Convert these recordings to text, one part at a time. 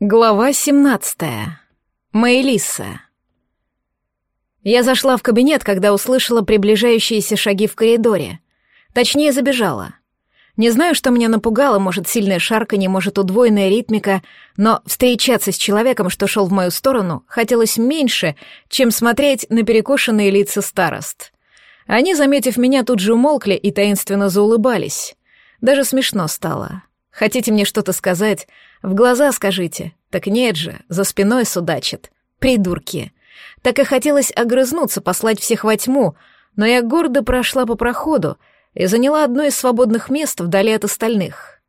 Глава 17. Мэйлиса. Я зашла в кабинет, когда услышала приближающиеся шаги в коридоре. Точнее, забежала. Не знаю, что меня напугало, может, сильное шарканье, может, удвоенная ритмика, но встречаться с человеком, что шел в мою сторону, хотелось меньше, чем смотреть на перекошенные лица старост. Они, заметив меня, тут же умолкли и таинственно заулыбались. Даже смешно стало. Хотите мне что-то сказать? В глаза скажите. Так нет же, за спиной судачат. Придурки. Так и хотелось огрызнуться, послать всех во тьму, но я гордо прошла по проходу и заняла одно из свободных мест вдали от остальных.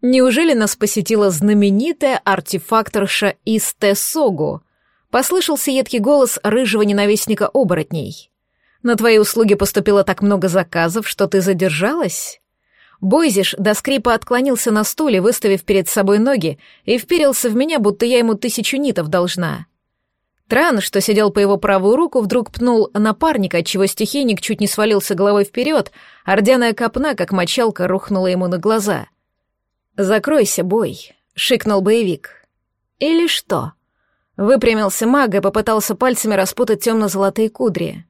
Неужели нас посетила знаменитая артефакторша из Тесогу? Послышался едкий голос рыжего ненавистника оборотней. На твои услуги поступило так много заказов, что ты задержалась? Бойзиш до скрипа отклонился на стуле, выставив перед собой ноги, и вперился в меня, будто я ему тысячу нитов должна. Тран, что сидел по его правую руку, вдруг пнул напарника, отчего стихийник чуть не свалился головой вперед, а рдяная копна, как мочалка, рухнула ему на глаза. «Закройся, бой», — шикнул боевик. «Или что?» Выпрямился маг и попытался пальцами распутать темно-золотые кудри.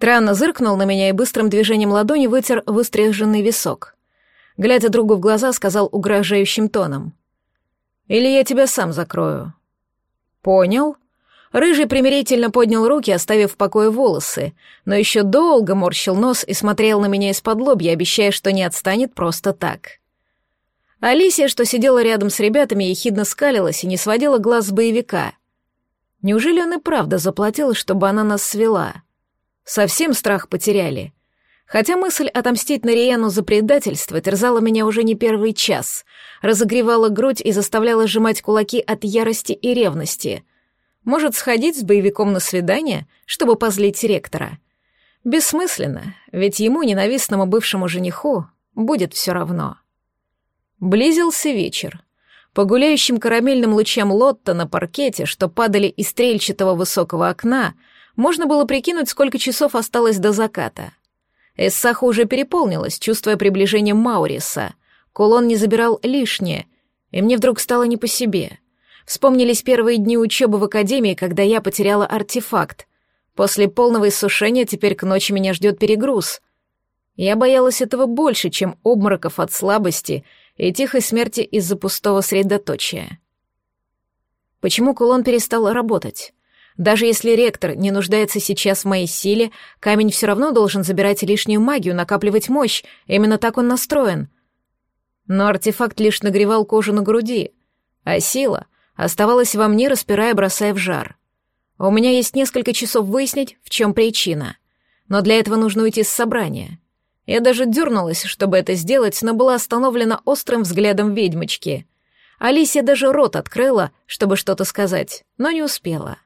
Тран зыркнул на меня и быстрым движением ладони вытер выстриженный висок глядя другу в глаза, сказал угрожающим тоном. «Или я тебя сам закрою». «Понял». Рыжий примирительно поднял руки, оставив в покое волосы, но еще долго морщил нос и смотрел на меня из-под лобья, обещая, что не отстанет просто так. Алисия, что сидела рядом с ребятами, ехидно скалилась и не сводила глаз с боевика. Неужели он и правда заплатил, чтобы она нас свела? Совсем страх потеряли. Хотя мысль отомстить Нариену за предательство терзала меня уже не первый час, разогревала грудь и заставляла сжимать кулаки от ярости и ревности. Может, сходить с боевиком на свидание, чтобы позлить ректора? Бессмысленно, ведь ему, ненавистному бывшему жениху, будет все равно. Близился вечер. По гуляющим карамельным лучам лотта на паркете, что падали из стрельчатого высокого окна, можно было прикинуть, сколько часов осталось до заката — Эссаха уже переполнилась, чувствуя приближение Мауриса. Кулон не забирал лишнее, и мне вдруг стало не по себе. Вспомнились первые дни учебы в академии, когда я потеряла артефакт. После полного иссушения теперь к ночи меня ждет перегруз. Я боялась этого больше, чем обмороков от слабости и тихой смерти из-за пустого средоточия. Почему кулон перестал работать? Даже если ректор не нуждается сейчас в моей силе, камень все равно должен забирать лишнюю магию, накапливать мощь. Именно так он настроен. Но артефакт лишь нагревал кожу на груди, а сила оставалась во мне, распирая, бросая в жар. У меня есть несколько часов выяснить, в чем причина. Но для этого нужно уйти с собрания. Я даже дернулась, чтобы это сделать, но была остановлена острым взглядом ведьмочки. Алисия даже рот открыла, чтобы что-то сказать, но не успела.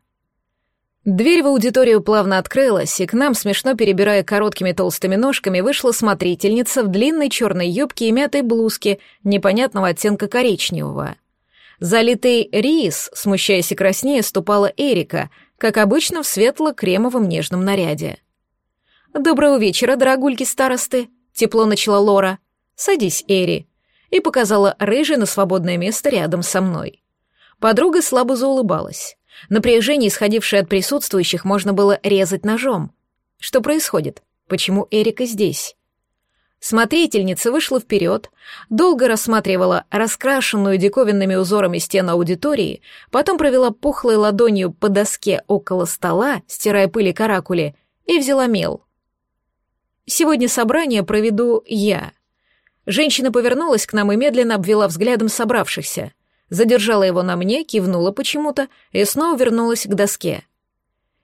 Дверь в аудиторию плавно открылась, и к нам, смешно перебирая короткими толстыми ножками, вышла смотрительница в длинной черной юбке и мятой блузке непонятного оттенка коричневого. Залитый рис, смущаясь и краснея, ступала Эрика, как обычно в светло-кремовом нежном наряде. «Доброго вечера, дорогульки старосты», — тепло начала Лора. «Садись, Эри», и показала рыжий на свободное место рядом со мной. Подруга слабо заулыбалась. Напряжение, исходившее от присутствующих, можно было резать ножом. Что происходит? Почему Эрика здесь? Смотрительница вышла вперед, долго рассматривала раскрашенную диковинными узорами стену аудитории, потом провела пухлой ладонью по доске около стола, стирая пыль и каракули, и взяла мел. «Сегодня собрание проведу я». Женщина повернулась к нам и медленно обвела взглядом собравшихся задержала его на мне, кивнула почему-то и снова вернулась к доске.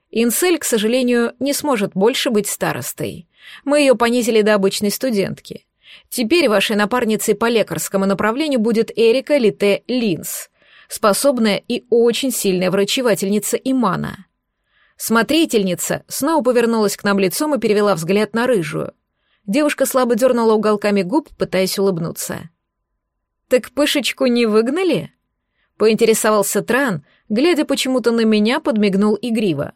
Инсель, к сожалению, не сможет больше быть старостой. Мы ее понизили до обычной студентки. Теперь вашей напарницей по лекарскому направлению будет Эрика Лите Линс, способная и очень сильная врачевательница Имана. Смотрительница снова повернулась к нам лицом и перевела взгляд на рыжую. Девушка слабо дернула уголками губ, пытаясь улыбнуться. «Так пышечку не выгнали?» Поинтересовался Тран, глядя почему-то на меня, подмигнул игриво.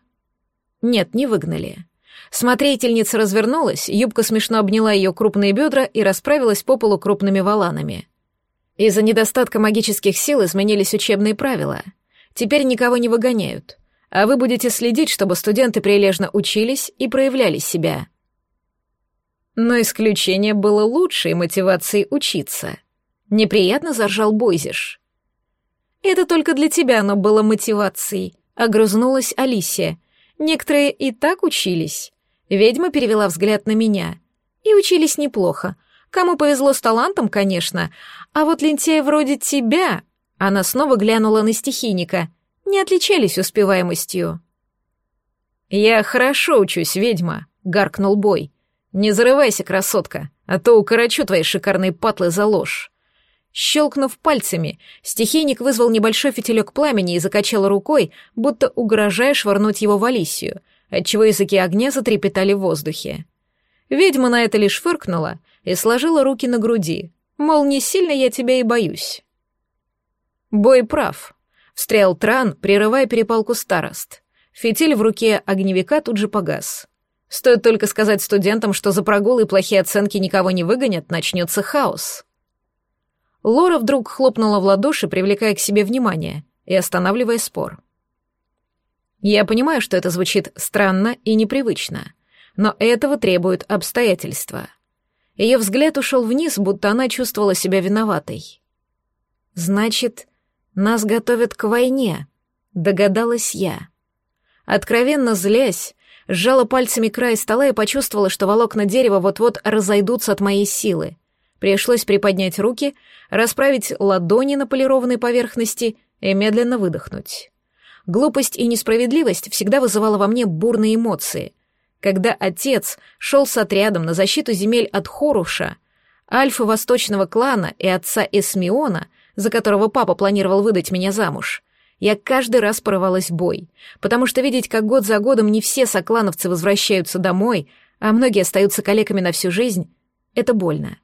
Нет, не выгнали. Смотрительница развернулась, юбка смешно обняла ее крупные бедра и расправилась по полу крупными валанами. Из-за недостатка магических сил изменились учебные правила. Теперь никого не выгоняют, а вы будете следить, чтобы студенты прилежно учились и проявляли себя. Но исключение было лучшей мотивацией учиться. Неприятно заржал Бойзиш. «Это только для тебя оно было мотивацией», — огрызнулась Алисия. «Некоторые и так учились». Ведьма перевела взгляд на меня. И учились неплохо. Кому повезло с талантом, конечно. А вот лентяи вроде тебя... Она снова глянула на стихийника. Не отличались успеваемостью. «Я хорошо учусь, ведьма», — гаркнул Бой. «Не зарывайся, красотка, а то укорочу твои шикарные патлы за ложь». Щелкнув пальцами, стихийник вызвал небольшой фитилек пламени и закачал рукой, будто угрожая швырнуть его в Алисию, отчего языки огня затрепетали в воздухе. Ведьма на это лишь фыркнула и сложила руки на груди, мол, не сильно я тебя и боюсь. Бой прав. Встрял Тран, прерывая перепалку старост. Фитиль в руке огневика тут же погас. Стоит только сказать студентам, что за прогулы и плохие оценки никого не выгонят, начнется хаос. Лора вдруг хлопнула в ладоши, привлекая к себе внимание и останавливая спор. Я понимаю, что это звучит странно и непривычно, но этого требуют обстоятельства. Ее взгляд ушел вниз, будто она чувствовала себя виноватой. «Значит, нас готовят к войне», — догадалась я. Откровенно злясь, сжала пальцами край стола и почувствовала, что волокна дерева вот-вот разойдутся от моей силы. Пришлось приподнять руки, расправить ладони на полированной поверхности и медленно выдохнуть. Глупость и несправедливость всегда вызывала во мне бурные эмоции. Когда отец шел с отрядом на защиту земель от Хоруша, альфа восточного клана и отца Эсмиона, за которого папа планировал выдать меня замуж, я каждый раз порывалась в бой, потому что видеть, как год за годом не все соклановцы возвращаются домой, а многие остаются калеками на всю жизнь, это больно.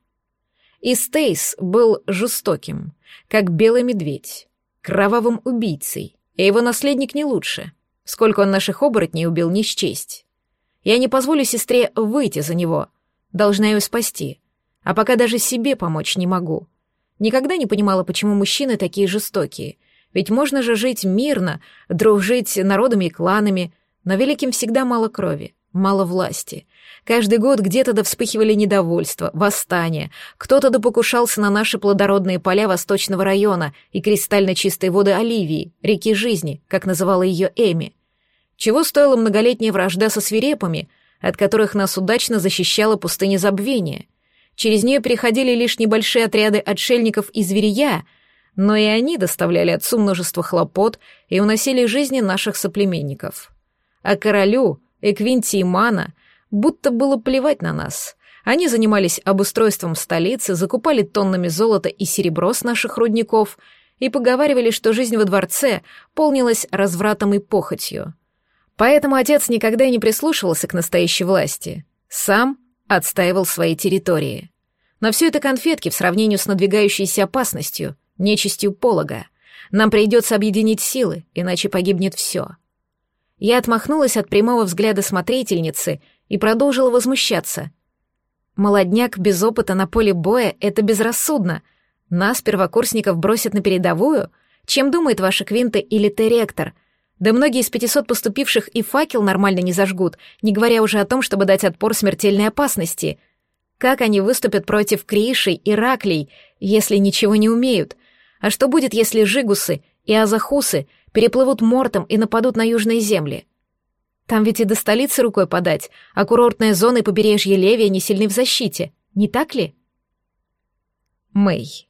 И Стейс был жестоким, как белый медведь, кровавым убийцей, и его наследник не лучше. Сколько он наших оборотней убил, не счесть. Я не позволю сестре выйти за него, должна ее спасти, а пока даже себе помочь не могу. Никогда не понимала, почему мужчины такие жестокие, ведь можно же жить мирно, дружить народами и кланами, но великим всегда мало крови, мало власти — Каждый год где-то да вспыхивали недовольства, восстания, кто-то да покушался на наши плодородные поля Восточного района и кристально чистые воды Оливии, реки жизни, как называла ее Эми. Чего стоила многолетняя вражда со свирепами, от которых нас удачно защищала пустыня забвения. Через нее переходили лишь небольшие отряды отшельников и зверья, но и они доставляли отцу множество хлопот и уносили жизни наших соплеменников. А королю, Эквинти и Мана будто было плевать на нас. Они занимались обустройством столицы, закупали тоннами золота и серебро с наших рудников и поговаривали, что жизнь во дворце полнилась развратом и похотью. Поэтому отец никогда и не прислушивался к настоящей власти. Сам отстаивал свои территории. Но все это конфетки в сравнении с надвигающейся опасностью, нечистью полога. Нам придется объединить силы, иначе погибнет все. Я отмахнулась от прямого взгляда смотрительницы и продолжила возмущаться. Молодняк без опыта на поле боя — это безрассудно. Нас, первокурсников, бросят на передовую? Чем думает ваша Квинта или Т-ректор? Да многие из 500 поступивших и факел нормально не зажгут, не говоря уже о том, чтобы дать отпор смертельной опасности. Как они выступят против Кришей и Раклей, если ничего не умеют? А что будет, если Жигусы и Азахусы переплывут мортом и нападут на южные земли? Там ведь и до столицы рукой подать, а курортная зона и побережье Левия не сильны в защите, не так ли? Мэй,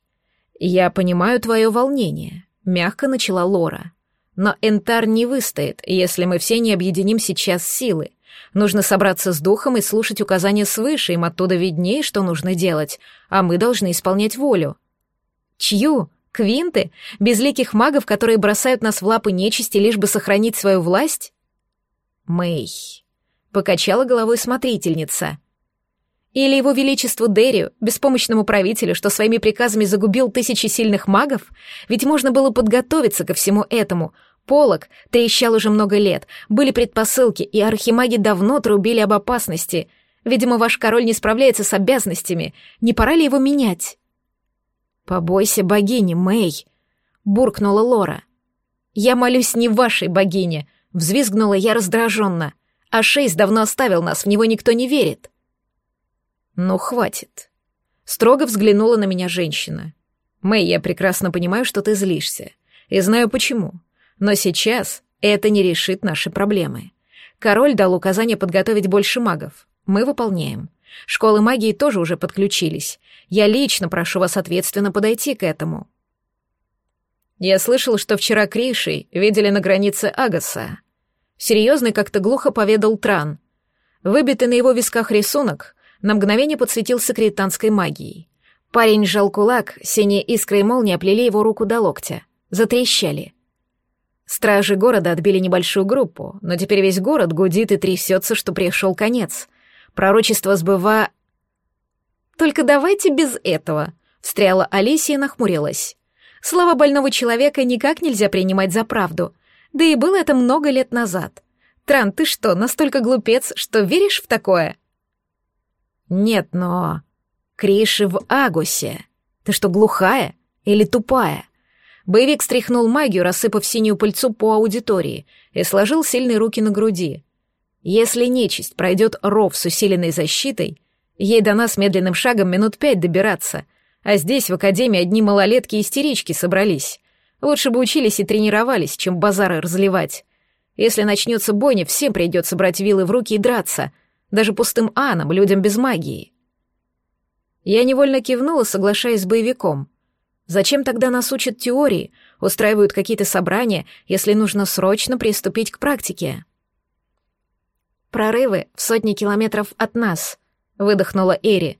я понимаю твое волнение, мягко начала Лора. Но Энтар не выстоит, если мы все не объединим сейчас силы. Нужно собраться с духом и слушать указания свыше, им оттуда виднее, что нужно делать, а мы должны исполнять волю. Чью? Квинты? Безликих магов, которые бросают нас в лапы нечисти, лишь бы сохранить свою власть? Мэй. Покачала головой смотрительница. Или его величеству Дерию, беспомощному правителю, что своими приказами загубил тысячи сильных магов? Ведь можно было подготовиться ко всему этому. Полок трещал уже много лет, были предпосылки, и архимаги давно трубили об опасности. Видимо, ваш король не справляется с обязанностями. Не пора ли его менять? «Побойся богини, Мэй!» — буркнула Лора. «Я молюсь не вашей богине!» — взвизгнула я раздраженно. «А Шейс давно оставил нас, в него никто не верит». «Ну, хватит». Строго взглянула на меня женщина. «Мэй, я прекрасно понимаю, что ты злишься. И знаю почему. Но сейчас это не решит наши проблемы. Король дал указание подготовить больше магов. Мы выполняем. Школы магии тоже уже подключились. Я лично прошу вас ответственно подойти к этому. Я слышал, что вчера Кришей видели на границе Агаса. Серьезный как-то глухо поведал Тран. Выбитый на его висках рисунок на мгновение подсветился кританской магией. Парень сжал кулак, синие искры и молнии оплели его руку до локтя. Затрещали. Стражи города отбили небольшую группу, но теперь весь город гудит и трясется, что пришел конец — Пророчество сбыва... «Только давайте без этого», — встряла Алисия и нахмурилась. «Слова больного человека никак нельзя принимать за правду. Да и было это много лет назад. Тран, ты что, настолько глупец, что веришь в такое?» «Нет, но...» «Криши в Агусе. Ты что, глухая или тупая?» Боевик стряхнул магию, рассыпав синюю пыльцу по аудитории, и сложил сильные руки на груди. Если нечисть пройдет ров с усиленной защитой, ей до нас медленным шагом минут пять добираться, а здесь в академии одни малолетки-истерички собрались. Лучше бы учились и тренировались, чем базары разливать. Если начнется бойня, всем придется брать вилы в руки и драться, даже пустым анам, людям без магии. Я невольно кивнула, соглашаясь с боевиком. Зачем тогда нас учат теории, устраивают какие-то собрания, если нужно срочно приступить к практике? «Прорывы в сотни километров от нас», — выдохнула Эри.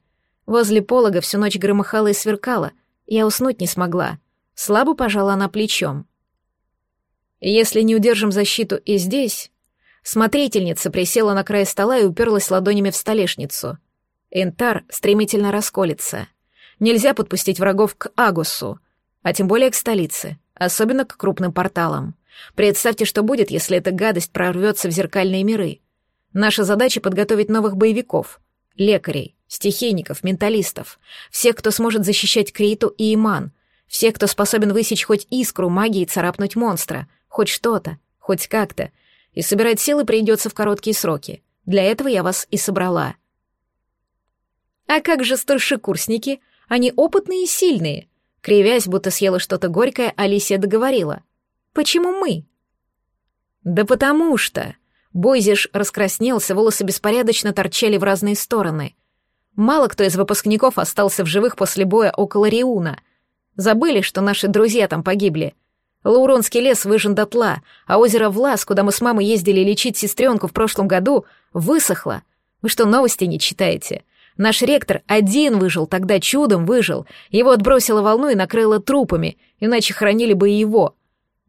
Возле полога всю ночь громыхала и сверкала. Я уснуть не смогла. Слабо пожала она плечом. «Если не удержим защиту и здесь...» Смотрительница присела на край стола и уперлась ладонями в столешницу. Интар стремительно расколется. Нельзя подпустить врагов к Агусу, а тем более к столице, особенно к крупным порталам. Представьте, что будет, если эта гадость прорвется в зеркальные миры. Наша задача — подготовить новых боевиков, лекарей, стихийников, менталистов, всех, кто сможет защищать Криту и Иман, всех, кто способен высечь хоть искру магии и царапнуть монстра, хоть что-то, хоть как-то. И собирать силы придется в короткие сроки. Для этого я вас и собрала. А как же старшекурсники? Они опытные и сильные. Кривясь, будто съела что-то горькое, Алисия договорила. Почему мы? Да потому что... Бойзиш раскраснелся, волосы беспорядочно торчали в разные стороны. Мало кто из выпускников остался в живых после боя около Риуна. Забыли, что наши друзья там погибли. Лауронский лес выжжен дотла, а озеро Влас, куда мы с мамой ездили лечить сестренку в прошлом году, высохло. Вы что, новости не читаете? Наш ректор один выжил, тогда чудом выжил. Его отбросило волну и накрыло трупами, иначе хранили бы и его.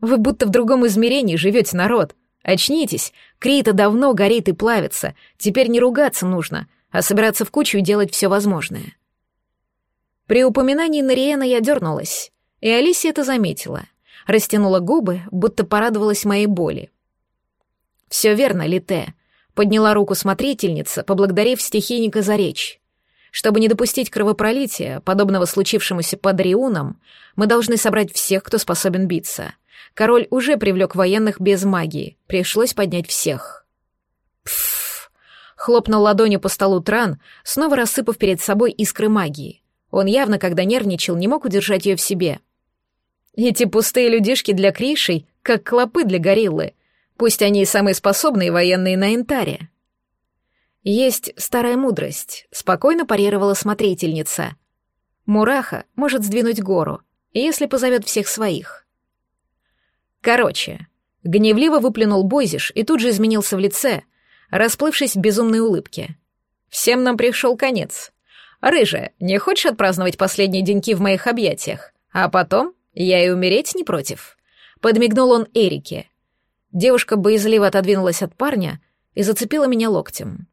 Вы будто в другом измерении живете, народ. Очнитесь, Крита давно горит и плавится, теперь не ругаться нужно, а собираться в кучу и делать все возможное. При упоминании Нариена я дернулась, и Алисия это заметила, растянула губы, будто порадовалась моей боли. «Все верно, Лите», — подняла руку смотрительница, поблагодарив стихийника за речь. Чтобы не допустить кровопролития, подобного случившемуся под Риуном, мы должны собрать всех, кто способен биться. Король уже привлек военных без магии, пришлось поднять всех. Пф! Хлопнул ладонью по столу Тран, снова рассыпав перед собой искры магии. Он явно, когда нервничал, не мог удержать ее в себе. Эти пустые людишки для Кришей, как клопы для гориллы. Пусть они и самые способные военные на Интаре. Есть старая мудрость, спокойно парировала смотрительница. Мураха может сдвинуть гору, если позовет всех своих. Короче, гневливо выплюнул Бойзиш и тут же изменился в лице, расплывшись в безумной улыбке. Всем нам пришел конец. Рыжая, не хочешь отпраздновать последние деньки в моих объятиях? А потом я и умереть не против. Подмигнул он Эрике. Девушка боязливо отодвинулась от парня и зацепила меня локтем.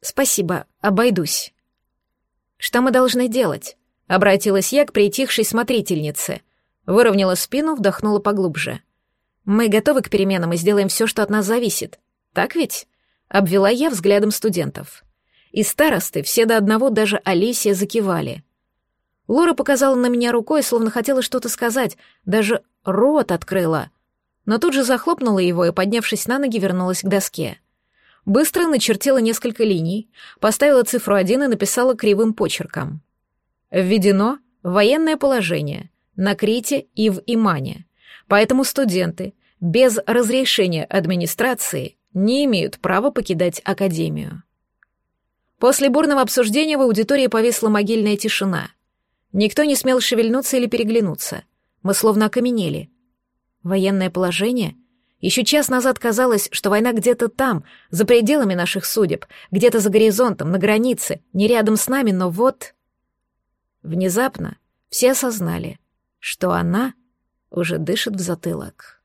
«Спасибо, обойдусь». «Что мы должны делать?» — обратилась я к притихшей смотрительнице. Выровняла спину, вдохнула поглубже. «Мы готовы к переменам и сделаем все, что от нас зависит. Так ведь?» — обвела я взглядом студентов. И старосты все до одного даже Алисия закивали. Лора показала на меня рукой, словно хотела что-то сказать, даже рот открыла. Но тут же захлопнула его и, поднявшись на ноги, вернулась к доске. Быстро начертила несколько линий, поставила цифру один и написала кривым почерком. Введено военное положение на Крите и в Имане, поэтому студенты без разрешения администрации не имеют права покидать Академию. После бурного обсуждения в аудитории повисла могильная тишина. Никто не смел шевельнуться или переглянуться. Мы словно окаменели. Военное положение? Еще час назад казалось, что война где-то там, за пределами наших судеб, где-то за горизонтом, на границе, не рядом с нами, но вот... Внезапно все осознали, что она уже дышит в затылок.